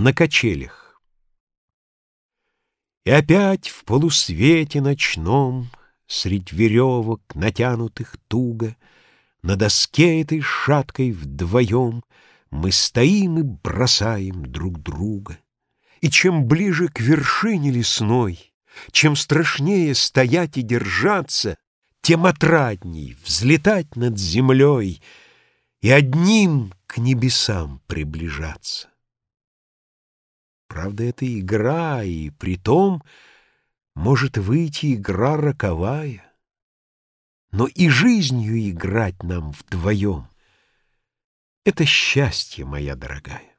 на качелях. И опять в полусвете ночном, Средь веревок, натянутых туго, На доске этой шаткой вдвоем Мы стоим и бросаем друг друга. И чем ближе к вершине лесной, Чем страшнее стоять и держаться, Тем отрадней взлетать над землей И одним к небесам приближаться. Правда, это игра, и при том может выйти игра роковая. Но и жизнью играть нам вдвоем — это счастье, моя дорогая.